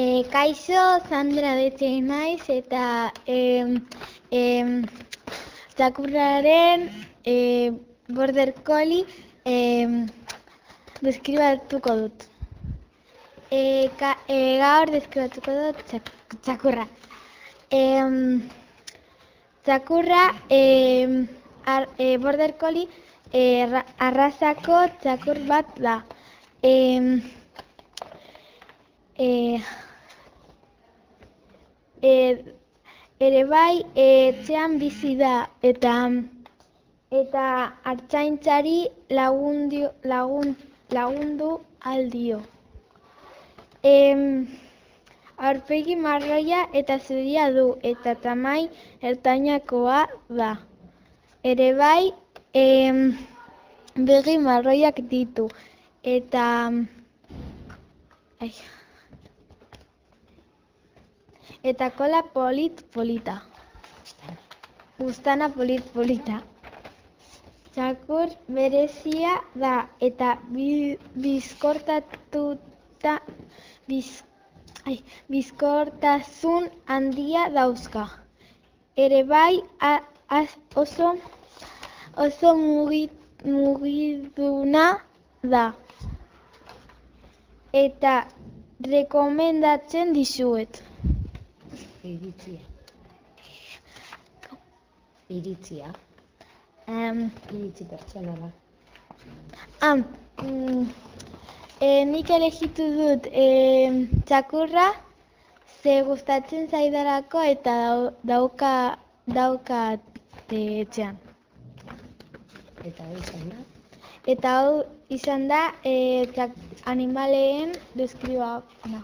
E, kaixo, Sandra detxe naiz eta em, em, txakurraren e, border collie em, deskribatuko dut. E, ka, e, gaur deskribatuko dut txak, txakurra. Em, txakurra em, ar, e, border collie e, ra- arrazako txakur bat da. E, e, ere bai etxean bizi da eta eta artzaintzari lagundu, lagun, lagundu aldio. Em, aurpegi marroia eta zuria du eta tamai ertainakoa da. Ere bai em, begi marroiak ditu eta ai, eta kola polit polita. Buztana polit polita. Txakur berezia da eta bi, bizkortatuta biz, ai, bizkortasun handia dauzka. Ere bai a, az- oso oso mugi, mugiduna da. Eta rekomendatzen dizuet. Iritzia. Iritzia. Um, Iritzi pertsonala. ah, mm, e, nik elegitu dut e, txakurra ze gustatzen zaidarako eta dau, dauka daukat e, etxean. Eta hau izan da. Eta hau izan da e, animaleen deskribapena.